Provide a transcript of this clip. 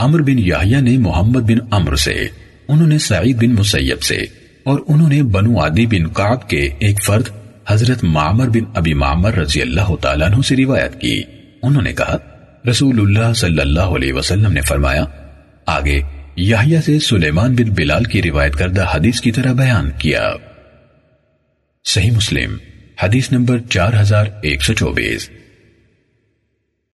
عمر بن یحییٰ نے محمد بن عمر سے، انہوں نے سعید بن مسیب سے، اور انہوں نے بنو عادی بن قعب کے ایک فرد، حضرت معمر بن ابی معمر رضی اللہ تعالیٰ عنہ سے روایت کی۔ انہوں نے کہا، رسول اللہ صلی اللہ علیہ وسلم نے فرمایا، آگے یحییٰ سے سلیمان بن بلال کی روایت کردہ حدیث کی طرح بیان کیا۔ صحیح مسلم، حدیث نمبر چار ہزار ایک سو چوبیس۔